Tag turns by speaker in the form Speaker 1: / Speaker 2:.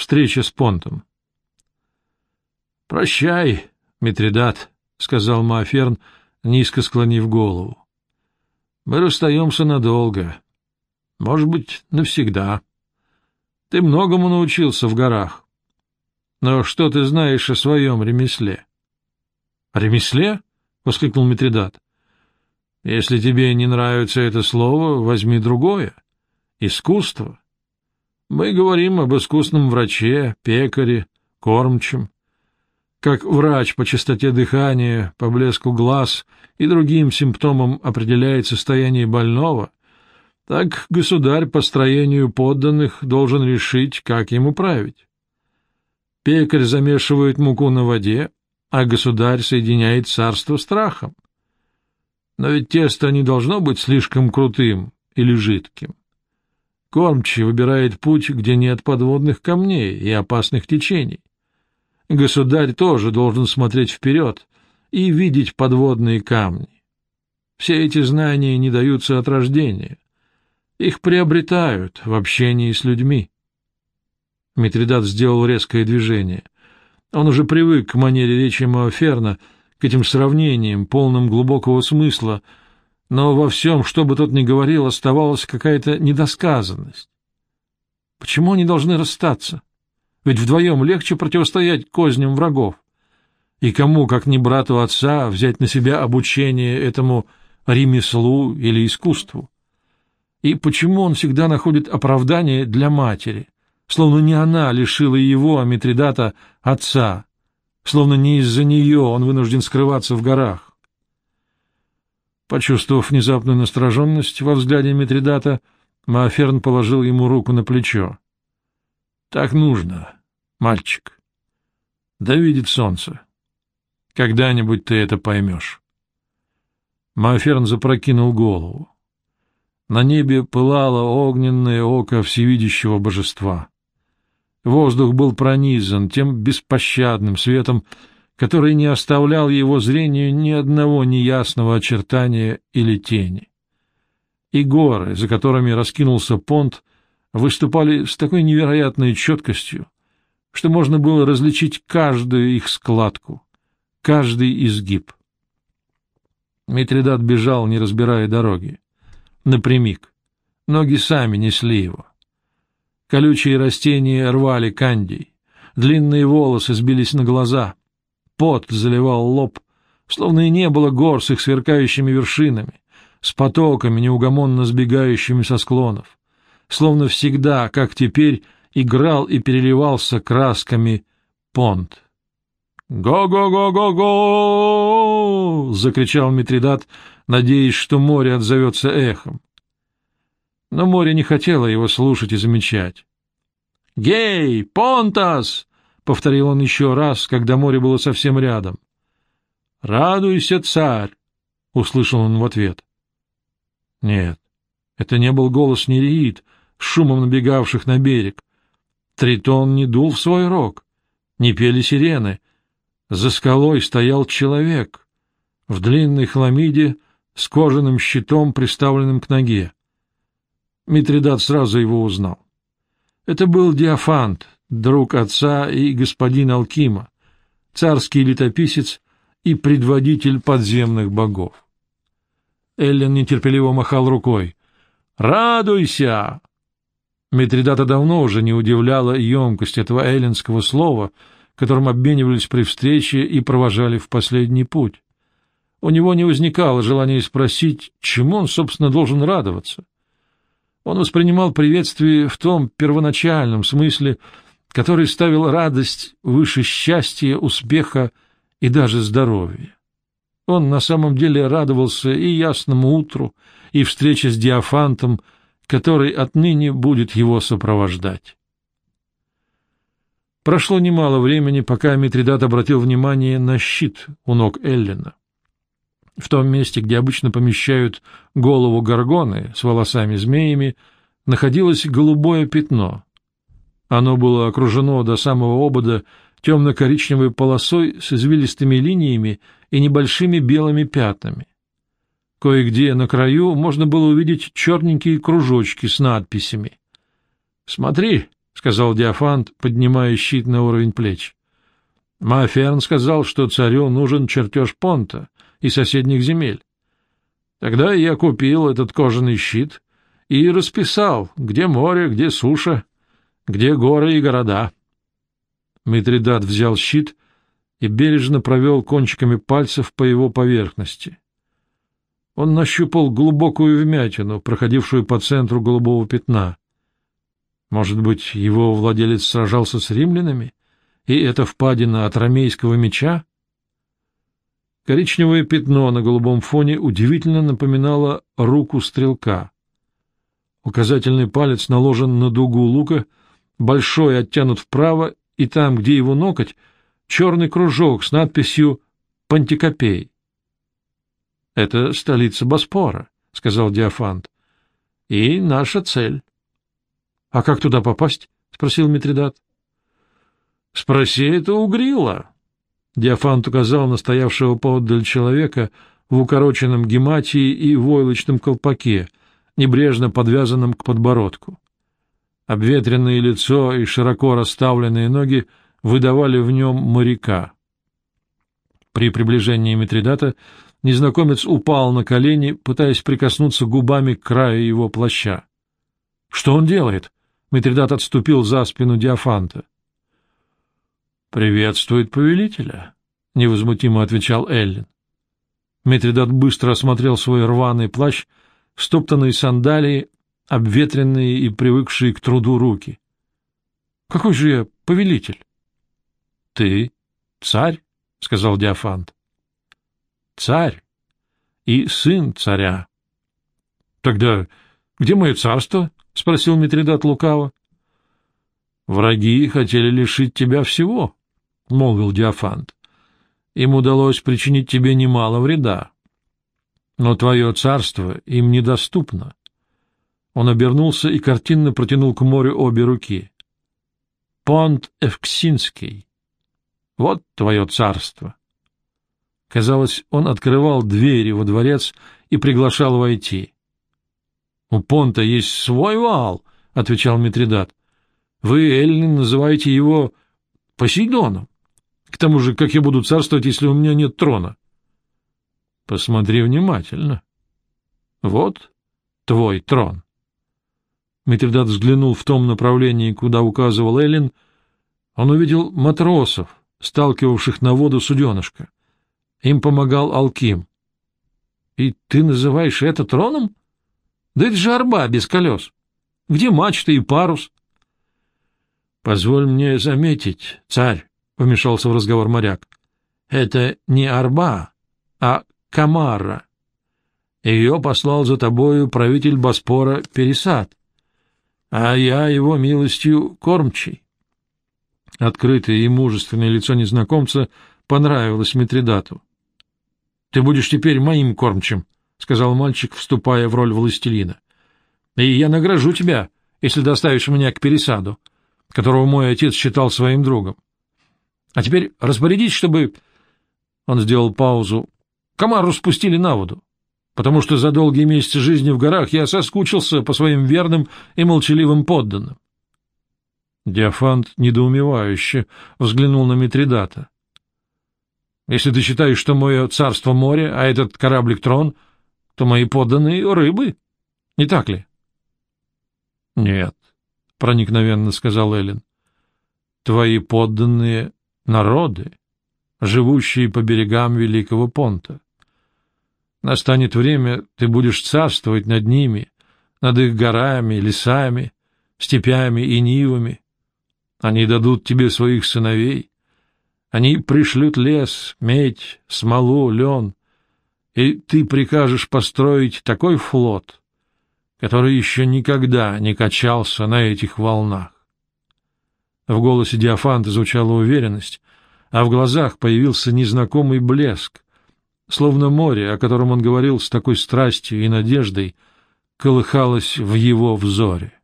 Speaker 1: встреча с Понтом. «Прощай, Митридат», — сказал Мааферн, низко склонив голову. «Мы расстаемся надолго. Может быть, навсегда. Ты многому научился в горах. Но что ты знаешь о своем ремесле?» «Ремесле?» — воскликнул Митридат. «Если тебе не нравится это слово, возьми другое. Искусство. Мы говорим об искусном враче, пекаре, кормчем. Как врач по частоте дыхания, по блеску глаз и другим симптомам определяет состояние больного, так государь по строению подданных должен решить, как ему править. Пекарь замешивает муку на воде, а государь соединяет царство страхом. Но ведь тесто не должно быть слишком крутым или жидким. Кормчий выбирает путь, где нет подводных камней и опасных течений. Государь тоже должен смотреть вперед и видеть подводные камни. Все эти знания не даются от рождения. Их приобретают в общении с людьми. Митридат сделал резкое движение. Он уже привык к манере речи Маоферна, к этим сравнениям, полным глубокого смысла, но во всем, что бы тот ни говорил, оставалась какая-то недосказанность. Почему они должны расстаться? Ведь вдвоем легче противостоять козням врагов. И кому, как не брату отца, взять на себя обучение этому ремеслу или искусству? И почему он всегда находит оправдание для матери, словно не она лишила его, а Митридата, отца, словно не из-за нее он вынужден скрываться в горах? Почувствовав внезапную настороженность во взгляде Митридата, Мааферн положил ему руку на плечо. — Так нужно, мальчик. Да видит солнце. Когда-нибудь ты это поймешь. Мааферн запрокинул голову. На небе пылало огненное око всевидящего божества. Воздух был пронизан тем беспощадным светом, который не оставлял его зрению ни одного неясного очертания или тени. И горы, за которыми раскинулся понт, выступали с такой невероятной четкостью, что можно было различить каждую их складку, каждый изгиб. Митридат бежал, не разбирая дороги. Напрямик. Ноги сами несли его. Колючие растения рвали кандий. Длинные волосы сбились на глаза пот заливал лоб, словно и не было гор с их сверкающими вершинами, с потоками, неугомонно сбегающими со склонов, словно всегда, как теперь, играл и переливался красками понт. «Го-го-го-го-го!» — закричал Митридат, надеясь, что море отзовется эхом. Но море не хотело его слушать и замечать. «Гей! Понтас!» — повторил он еще раз, когда море было совсем рядом. — Радуйся, царь! — услышал он в ответ. Нет, это не был голос Нереид, шумом набегавших на берег. Тритон не дул в свой рог, не пели сирены. За скалой стоял человек в длинной хламиде с кожаным щитом, приставленным к ноге. Митридат сразу его узнал. Это был Диафант, друг отца и господин Алкима, царский летописец и предводитель подземных богов. Эллен нетерпеливо махал рукой. «Радуйся!» Митридата давно уже не удивляла емкость этого эллинского слова, которым обменивались при встрече и провожали в последний путь. У него не возникало желания спросить, чему он, собственно, должен радоваться. Он воспринимал приветствие в том первоначальном смысле, который ставил радость выше счастья, успеха и даже здоровья. Он на самом деле радовался и ясному утру, и встрече с Диафантом, который отныне будет его сопровождать. Прошло немало времени, пока Митридат обратил внимание на щит у ног Эллина. В том месте, где обычно помещают голову горгоны с волосами-змеями, находилось голубое пятно, оно было окружено до самого обода темно-коричневой полосой с извилистыми линиями и небольшими белыми пятнами. Кое-где на краю можно было увидеть черненькие кружочки с надписями. «Смотри, — сказал Диафант, поднимая щит на уровень плеч. Маферн сказал, что царю нужен чертеж понта и соседних земель. Тогда я купил этот кожаный щит и расписал, где море, где суша, где горы и города. Митридат взял щит и бережно провел кончиками пальцев по его поверхности. Он нащупал глубокую вмятину, проходившую по центру голубого пятна. Может быть, его владелец сражался с римлянами, и это впадина от ромейского меча? Коричневое пятно на голубом фоне удивительно напоминало руку стрелка. Указательный палец наложен на дугу лука, большой оттянут вправо, и там, где его ноготь, черный кружок с надписью «Пантикопей». — Это столица Боспора, — сказал Диафант. — И наша цель. — А как туда попасть? — спросил Митридат. — Спроси это у Грила. Диафант указал на стоявшего поодаль человека в укороченном гематии и войлочном колпаке, небрежно подвязанном к подбородку. Обветренное лицо и широко расставленные ноги выдавали в нем моряка. При приближении Митридата незнакомец упал на колени, пытаясь прикоснуться губами к краю его плаща. — Что он делает? — Митридат отступил за спину Диафанта. — Приветствует повелителя, — невозмутимо отвечал Эллин. Митридат быстро осмотрел свой рваный плащ, стоптанные сандалии, обветренные и привыкшие к труду руки. — Какой же я повелитель? — Ты царь, — сказал Диафант. — Царь и сын царя. — Тогда где мое царство? — спросил Митридат лукаво. — Враги хотели лишить тебя всего, — молвил Диафант. — Им удалось причинить тебе немало вреда. Но твое царство им недоступно. Он обернулся и картинно протянул к морю обе руки. — Понт Эвксинский. Вот твое царство. Казалось, он открывал двери во дворец и приглашал войти. — У Понта есть свой вал, — отвечал Митридат. — Вы, Эллин, называете его Посейдоном. К тому же, как я буду царствовать, если у меня нет трона? — Посмотри внимательно. Вот твой трон. Митридат взглянул в том направлении, куда указывал Эллин. Он увидел матросов, сталкивавших на воду суденышко. Им помогал Алким. — И ты называешь это троном? Да это же арба без колес. Где мачта и парус? — Позволь мне заметить, царь, — вмешался в разговор моряк, — это не арба, а камара. Ее послал за тобою правитель Боспора Пересад, а я его милостью кормчий. Открытое и мужественное лицо незнакомца понравилось Митридату. — Ты будешь теперь моим кормчим, — сказал мальчик, вступая в роль властелина. — И я награжу тебя, если доставишь меня к пересаду, которого мой отец считал своим другом. А теперь распорядись, чтобы... Он сделал паузу. Комару спустили на воду, потому что за долгие месяцы жизни в горах я соскучился по своим верным и молчаливым подданным. Диафант недоумевающе взглянул на Митридата. Если ты считаешь, что мое царство море, а этот кораблик трон, то мои подданные — рыбы. Не так ли? — Нет, — проникновенно сказал Эллен. — Твои подданные — народы, живущие по берегам Великого Понта. Настанет время, ты будешь царствовать над ними, над их горами, лесами, степями и нивами. Они дадут тебе своих сыновей, они пришлют лес, медь, смолу, лен, и ты прикажешь построить такой флот, который еще никогда не качался на этих волнах. В голосе Диафанта звучала уверенность, а в глазах появился незнакомый блеск, словно море, о котором он говорил с такой страстью и надеждой, колыхалось в его взоре.